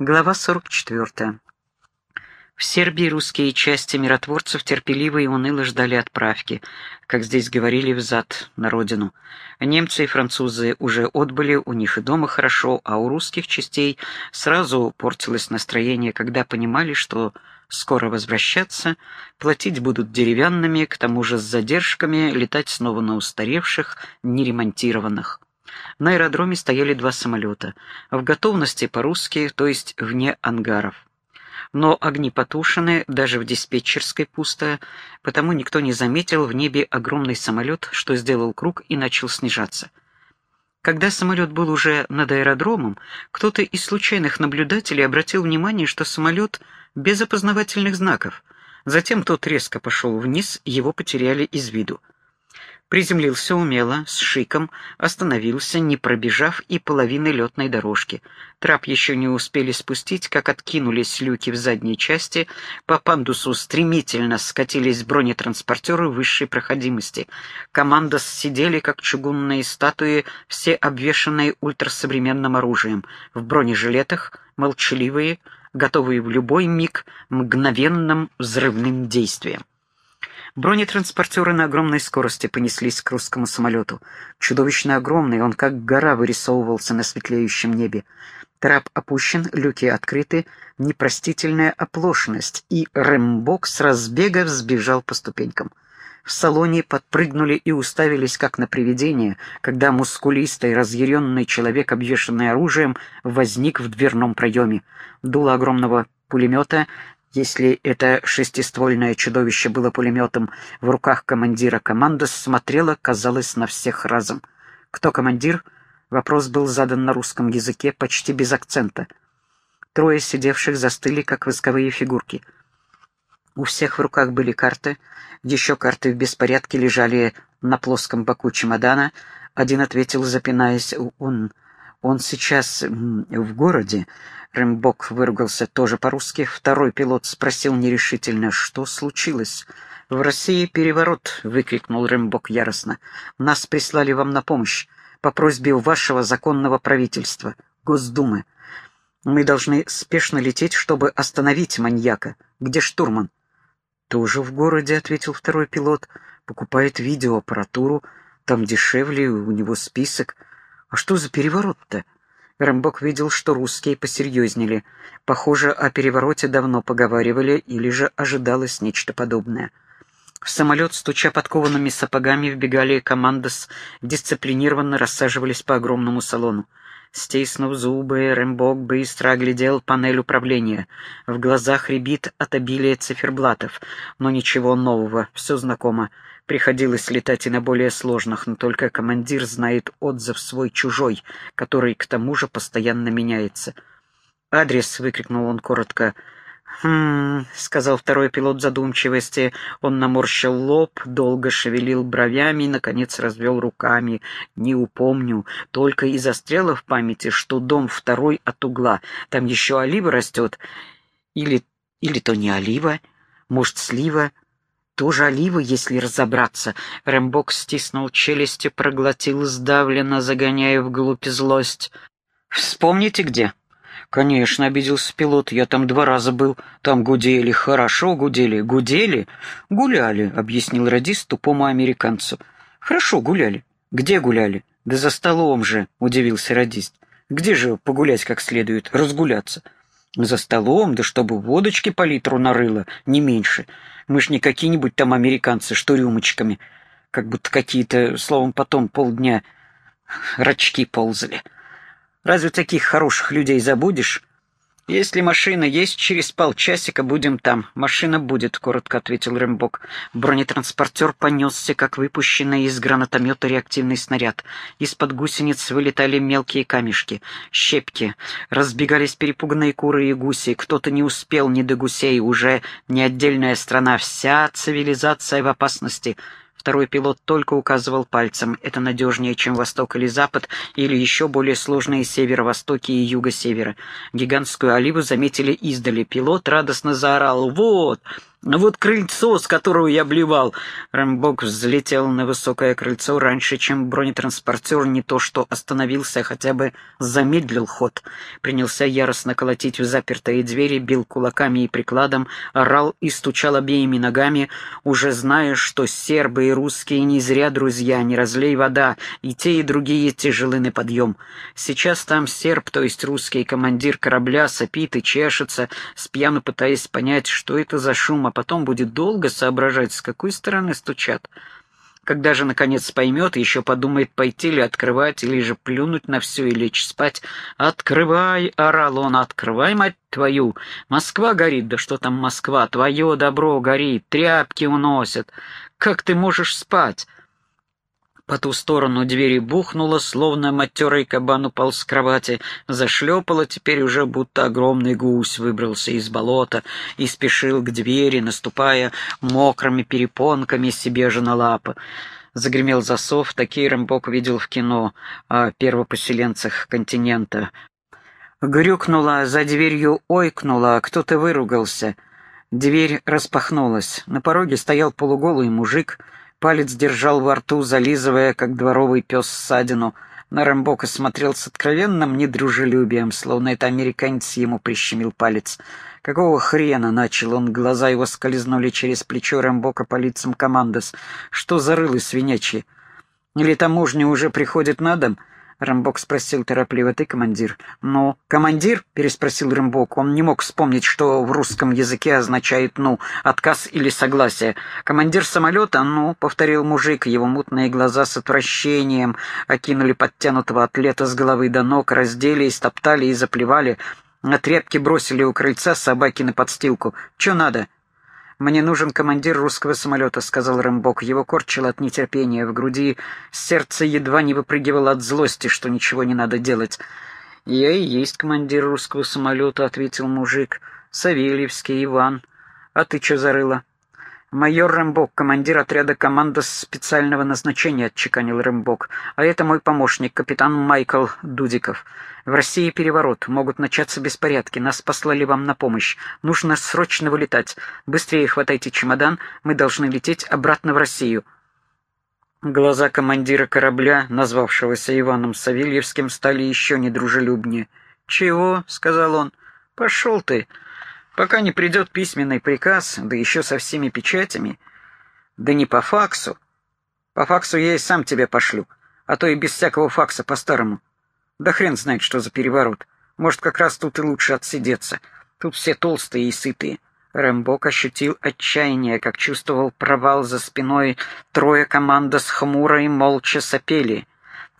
Глава 44. В Сербии русские части миротворцев терпеливо и уныло ждали отправки, как здесь говорили, взад на родину. Немцы и французы уже отбыли, у них и дома хорошо, а у русских частей сразу портилось настроение, когда понимали, что скоро возвращаться, платить будут деревянными, к тому же с задержками, летать снова на устаревших, неремонтированных. На аэродроме стояли два самолета, в готовности по-русски, то есть вне ангаров. Но огни потушены, даже в диспетчерской пусто, потому никто не заметил в небе огромный самолет, что сделал круг и начал снижаться. Когда самолет был уже над аэродромом, кто-то из случайных наблюдателей обратил внимание, что самолет без опознавательных знаков. Затем тот резко пошел вниз, его потеряли из виду. Приземлился умело, с шиком, остановился, не пробежав и половины летной дорожки. Трап еще не успели спустить, как откинулись люки в задней части, по пандусу стремительно скатились бронетранспортеры высшей проходимости. Команда сидели, как чугунные статуи, все обвешанные ультрасовременным оружием, в бронежилетах, молчаливые, готовые в любой миг мгновенным взрывным действиям. Бронетранспортеры на огромной скорости понеслись к русскому самолету. Чудовищно огромный, он как гора вырисовывался на светлеющем небе. Трап опущен, люки открыты, непростительная оплошность, и Рэмбок с разбега взбежал по ступенькам. В салоне подпрыгнули и уставились, как на привидение, когда мускулистый, разъяренный человек, обвешанный оружием, возник в дверном проеме. Дуло огромного пулемета если это шестиствольное чудовище было пулеметом в руках командира, команда смотрела, казалось, на всех разом. «Кто командир?» Вопрос был задан на русском языке почти без акцента. Трое сидевших застыли, как восковые фигурки. У всех в руках были карты, еще карты в беспорядке лежали на плоском боку чемодана. Один ответил, запинаясь, «Он... он сейчас в городе. Рэмбок выругался тоже по-русски. Второй пилот спросил нерешительно, что случилось. «В России переворот!» — выкрикнул Рэмбок яростно. «Нас прислали вам на помощь по просьбе вашего законного правительства, Госдумы. Мы должны спешно лететь, чтобы остановить маньяка. Где штурман?» «Тоже в городе», — ответил второй пилот. «Покупает видеоаппаратуру. Там дешевле, у него список. А что за переворот-то?» Рэмбок видел, что русские посерьезнели. Похоже, о перевороте давно поговаривали или же ожидалось нечто подобное. В самолет, стуча подкованными сапогами, вбегали командос, дисциплинированно рассаживались по огромному салону. Стиснув зубы, Рэмбок быстро оглядел панель управления. В глазах рябит от обилия циферблатов, но ничего нового, все знакомо. Приходилось летать и на более сложных, но только командир знает отзыв свой-чужой, который к тому же постоянно меняется. «Адрес!» — выкрикнул он коротко. «Хм...» — сказал второй пилот задумчивости. Он наморщил лоб, долго шевелил бровями и, наконец, развел руками. «Не упомню. Только и застряло в памяти, что дом второй от угла. Там еще олива растет. Или... или то не олива, может, слива» тоже олива, если разобраться. Рэмбок стиснул челюсти, проглотил сдавленно, загоняя вглубь злость. «Вспомните где?» «Конечно», — обиделся пилот, — «я там два раза был. Там гудели, хорошо гудели. Гудели?» «Гуляли», — объяснил радист тупому американцу. «Хорошо гуляли. Где гуляли?» «Да за столом же», — удивился радист. «Где же погулять как следует, разгуляться?» «За столом, да чтобы водочки по литру нарыло, не меньше. Мы ж не какие-нибудь там американцы, что рюмочками. Как будто какие-то, словом, потом полдня рачки ползали. Разве таких хороших людей забудешь? Если машина есть, через полчасика будем там. Машина будет, коротко ответил Рэмбок. Бронетранспортер понесся, как выпущенный из гранатомета реактивный снаряд. Из-под гусениц вылетали мелкие камешки, щепки. Разбегались перепуганные куры и гуси. Кто-то не успел ни до гусей, уже не отдельная страна, вся цивилизация в опасности — Второй пилот только указывал пальцем. Это надежнее, чем восток или запад, или еще более сложные северо-востоки и юго-севера. Гигантскую оливу заметили издали. Пилот радостно заорал «Вот!» Вот крыльцо, с которого я блевал. Рэмбок взлетел на высокое крыльцо раньше, чем бронетранспортер не то что остановился, а хотя бы замедлил ход. Принялся яростно колотить в запертые двери, бил кулаками и прикладом, орал и стучал обеими ногами, уже зная, что сербы и русские не зря друзья, не разлей вода, и те, и другие тяжелы на подъем. Сейчас там серб, то есть русский командир корабля, сопит и чешется, спьяну пытаясь понять, что это за шум, а потом будет долго соображать, с какой стороны стучат. Когда же, наконец, поймет, еще подумает, пойти ли открывать, или же плюнуть на все и лечь спать. «Открывай!» — орал он, «открывай, мать твою! Москва горит, да что там Москва, твое добро горит, тряпки уносят. Как ты можешь спать?» По ту сторону двери бухнуло, словно матерый кабан упал с кровати, зашлепало теперь уже, будто огромный гусь выбрался из болота и спешил к двери, наступая мокрыми перепонками себе же на лапы. Загремел засов, такие Рэмбок видел в кино о первопоселенцах континента. Грюкнула, за дверью ойкнула, кто-то выругался. Дверь распахнулась. На пороге стоял полуголый мужик — Палец держал во рту, зализывая, как дворовый пес ссадину. На Рэмбока смотрел с откровенным недружелюбием, словно это американец ему прищемил палец. «Какого хрена?» — начал он, глаза его скользнули через плечо Рэмбока по лицам командос. «Что за рылы свинячьи? Или таможня уже приходит на дом?» Рэмбок спросил торопливо, «Ты командир?» «Ну, командир?» — переспросил Рэмбок. Он не мог вспомнить, что в русском языке означает «ну», отказ или согласие. «Командир самолета?» «Ну», — повторил мужик. Его мутные глаза с отвращением окинули подтянутого атлета с головы до ног, раздели, истоптали и заплевали. На тряпки бросили у крыльца собаки на подстилку. «Чё надо?» «Мне нужен командир русского самолета», — сказал Рэмбок. Его корчило от нетерпения. В груди сердце едва не выпрыгивало от злости, что ничего не надо делать. «Я и есть командир русского самолета», — ответил мужик. «Савельевский, Иван. А ты чё зарыла?» «Майор Рэмбок, командир отряда команда специального назначения», — отчеканил Рэмбок. «А это мой помощник, капитан Майкл Дудиков. В России переворот, могут начаться беспорядки, нас послали вам на помощь. Нужно срочно вылетать. Быстрее хватайте чемодан, мы должны лететь обратно в Россию». Глаза командира корабля, назвавшегося Иваном Савельевским, стали еще недружелюбнее. «Чего?» — сказал он. «Пошел ты. Пока не придет письменный приказ, да еще со всеми печатями. Да не по факсу. По факсу я и сам тебя пошлю, а то и без всякого факса по-старому. Да хрен знает, что за переворот. Может, как раз тут и лучше отсидеться. Тут все толстые и сытые. Рэмбок ощутил отчаяние, как чувствовал провал за спиной. Трое команда с хмурой молча сопели.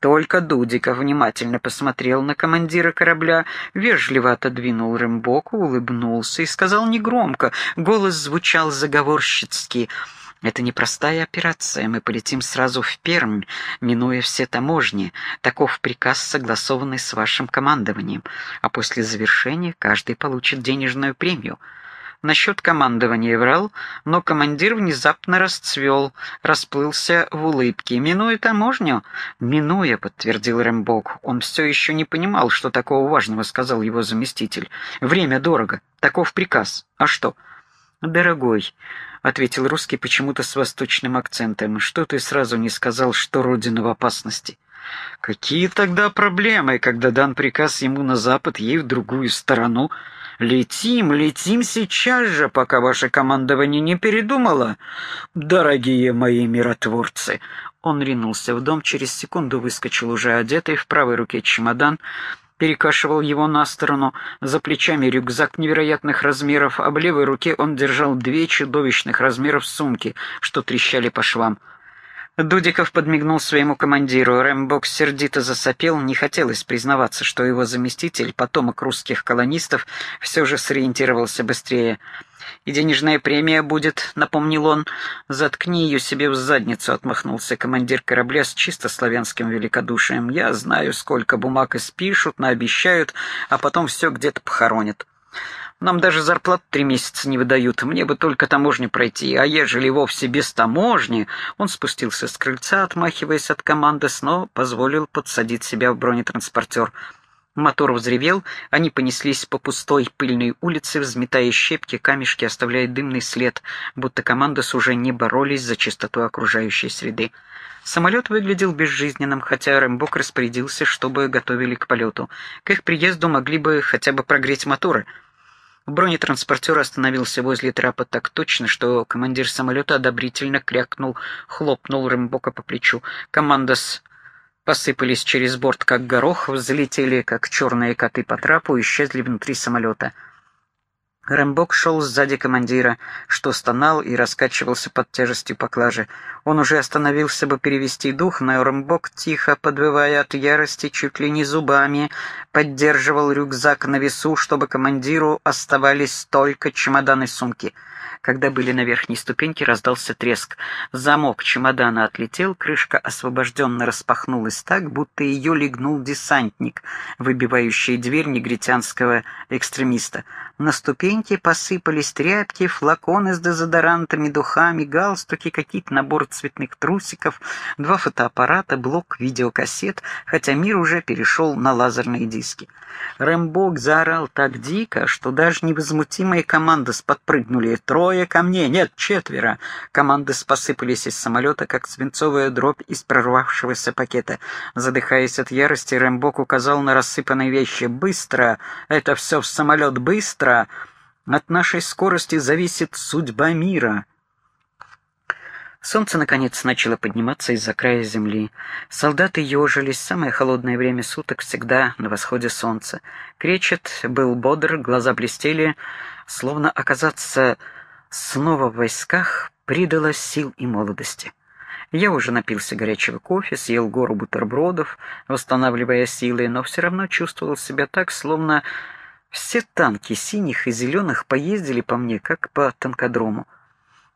Только Дудиков внимательно посмотрел на командира корабля, вежливо отодвинул Рэмбоку, улыбнулся и сказал негромко, голос звучал заговорщицки — это непростая операция, мы полетим сразу в Пермь, минуя все таможни. Таков приказ, согласованный с вашим командованием. А после завершения каждый получит денежную премию. Насчет командования врал, но командир внезапно расцвел, расплылся в улыбке. «Минуя таможню?» «Минуя», — подтвердил Рэмбок. Он все еще не понимал, что такого важного сказал его заместитель. «Время дорого. Таков приказ. А что?» «Дорогой, ответил русский почему-то с восточным акцентом. «Что ты сразу не сказал, что родина в опасности?» «Какие тогда проблемы, когда дан приказ ему на запад, ей в другую сторону?» «Летим, летим сейчас же, пока ваше командование не передумало, дорогие мои миротворцы!» Он ринулся в дом, через секунду выскочил уже одетый, в правой руке чемодан, перекашивал его на сторону, за плечами рюкзак невероятных размеров, а в левой руке он держал две чудовищных размеров сумки, что трещали по швам. Дудиков подмигнул своему командиру. Рэмбок сердито засопел, не хотелось признаваться, что его заместитель, потомок русских колонистов, все же сориентировался быстрее. «И денежная премия будет», — напомнил он. «Заткни ее себе в задницу», — отмахнулся командир корабля с чисто славянским великодушием. «Я знаю, сколько бумаг испишут, наобещают, а потом все где-то похоронят». Нам даже зарплату три месяца не выдают, мне бы только таможню пройти, а ежели вовсе без таможни...» Он спустился с крыльца, отмахиваясь от команды, снова позволил подсадить себя в бронетранспортер. Мотор взревел, они понеслись по пустой пыльной улице, взметая щепки, камешки, оставляя дымный след, будто командос уже не боролись за чистоту окружающей среды. Самолет выглядел безжизненным, хотя Рэмбок распорядился, чтобы готовили к полету. К их приезду могли бы хотя бы прогреть моторы. Бронетранспортер остановился возле трапа так точно, что командир самолета одобрительно крякнул, хлопнул Рэмбока по плечу. Командос посыпались через борт, как горох, взлетели, как черные коты по трапу, исчезли внутри самолета. Рэмбок шел сзади командира, что стонал и раскачивался под тяжестью поклажи. Он уже остановился бы перевести дух, но Рэмбок, тихо подвывая от ярости, чуть ли не зубами, поддерживал рюкзак на весу, чтобы командиру оставались только чемоданы сумки — когда были на верхней ступеньке, раздался треск. Замок чемодана отлетел, крышка освобожденно распахнулась так, будто ее легнул десантник, выбивающий дверь негритянского экстремиста. На ступеньке посыпались тряпки, флаконы с дезодорантами, духами, галстуки, какие-то набор цветных трусиков, два фотоаппарата, блок видеокассет, хотя мир уже перешел на лазерные диски. Рэмбок заорал так дико, что даже невозмутимые команды подпрыгнули. Трое ко мне, нет, четверо. Команды посыпались из самолета, как свинцовая дробь из прорвавшегося пакета. Задыхаясь от ярости, Рэмбок указал на рассыпанные вещи. «Быстро! Это все в самолет, быстро! От нашей скорости зависит судьба мира!» Солнце, наконец, начало подниматься из-за края земли. Солдаты ежились, самое холодное время суток всегда на восходе солнца. Кречет был бодр, глаза блестели, словно оказаться снова в войсках придало сил и молодости. Я уже напился горячего кофе, съел гору бутербродов, восстанавливая силы, но все равно чувствовал себя так, словно все танки синих и зеленых поездили по мне, как по танкодрому.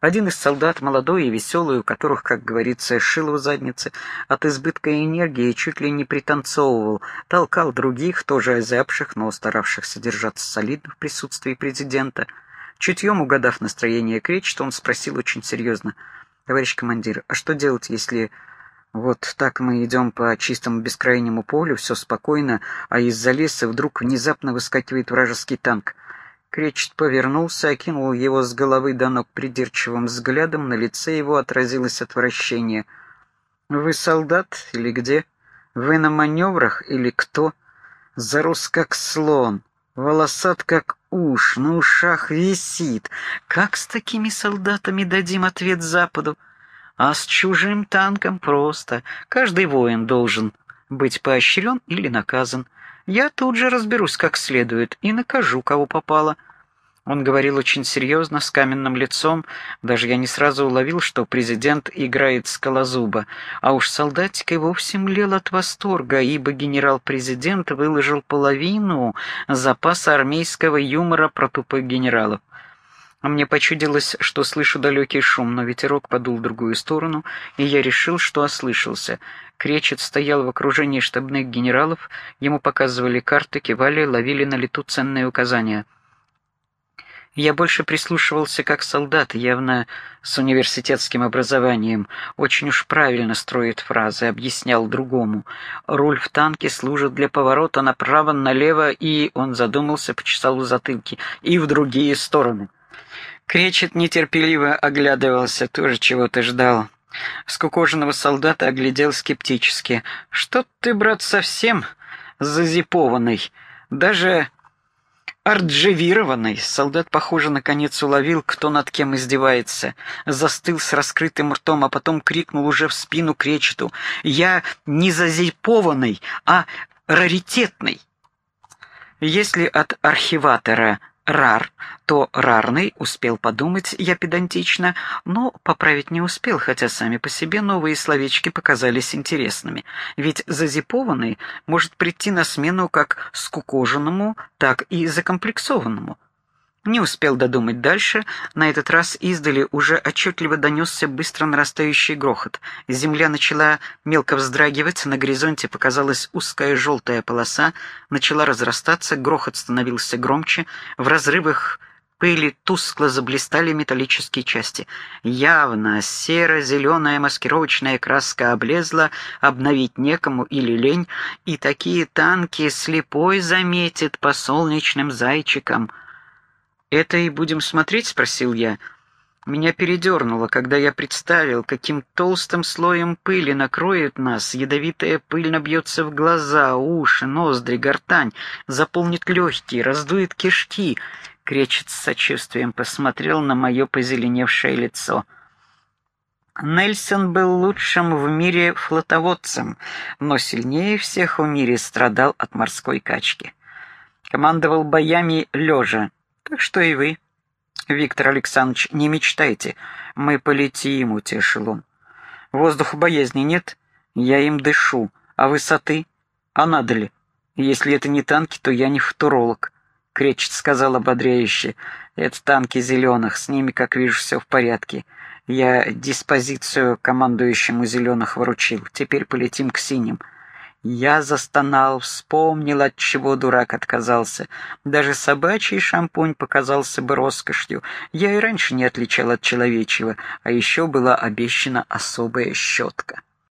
Один из солдат, молодой и веселый, у которых, как говорится, шило в заднице, от избытка энергии чуть ли не пританцовывал, толкал других, тоже озябших, но старавшихся держаться солидно в присутствии президента. Чутьем угадав настроение Кречета, он спросил очень серьезно, «Товарищ командир, а что делать, если вот так мы идем по чистому бескрайнему полю, все спокойно, а из-за леса вдруг внезапно выскакивает вражеский танк?» Кречет повернулся, окинул его с головы до ног придирчивым взглядом, на лице его отразилось отвращение. «Вы солдат или где? Вы на маневрах или кто? Зарос как слон, волосат как уж, на ушах висит. Как с такими солдатами дадим ответ Западу? А с чужим танком просто. Каждый воин должен быть поощрен или наказан. Я тут же разберусь как следует и накажу, кого попало». Он говорил очень серьезно, с каменным лицом. Даже я не сразу уловил, что президент играет скалозуба. А уж солдатик и вовсе млел от восторга, ибо генерал-президент выложил половину запаса армейского юмора про тупых генералов. А мне почудилось, что слышу далекий шум, но ветерок подул в другую сторону, и я решил, что ослышался. Кречет стоял в окружении штабных генералов, ему показывали карты, кивали, ловили на лету ценные указания. Я больше прислушивался как солдат, явно с университетским образованием. Очень уж правильно строит фразы, объяснял другому. Руль в танке служит для поворота направо-налево, и он задумался, почесал в затылке, и в другие стороны. Кречет нетерпеливо оглядывался, тоже чего-то ждал. Скукоженного солдата оглядел скептически. «Что ты, брат, совсем зазипованный? Даже арджевированный?» Солдат, похоже, наконец уловил, кто над кем издевается. Застыл с раскрытым ртом, а потом крикнул уже в спину Кречету. «Я не зазипованный, а раритетный!» Если от архиватора рар, то рарный, успел подумать я педантично, но поправить не успел, хотя сами по себе новые словечки показались интересными. Ведь зазипованный может прийти на смену как скукоженному, так и закомплексованному. Не успел додумать дальше, на этот раз издали уже отчетливо донесся быстро нарастающий грохот. Земля начала мелко вздрагивать, на горизонте показалась узкая желтая полоса, начала разрастаться, грохот становился громче, в разрывах пыли тускло заблистали металлические части. Явно серо-зеленая маскировочная краска облезла, обновить некому или лень, и такие танки слепой заметит по солнечным зайчикам. «Это и будем смотреть?» — спросил я. Меня передернуло, когда я представил, каким толстым слоем пыли накроет нас. Ядовитая пыль набьется в глаза, уши, ноздри, гортань, заполнит легкие, раздует кишки. Кречет с сочувствием посмотрел на мое позеленевшее лицо. Нельсон был лучшим в мире флотоводцем, но сильнее всех в мире страдал от морской качки. Командовал боями лежа, что и вы. «Виктор Александрович, не мечтайте. Мы полетим, утешил он. Воздуха боязни нет, я им дышу. А высоты? А надо ли? Если это не танки, то я не футуролог». Кречет сказал ободряюще. «Это танки зеленых, с ними, как вижу, все в порядке. Я диспозицию командующему зеленых вручил. Теперь полетим к синим». Я застонал, вспомнил, от чего дурак отказался. Даже собачий шампунь показался бы роскошью. Я и раньше не отличал от человечьего, а еще была обещана особая щетка.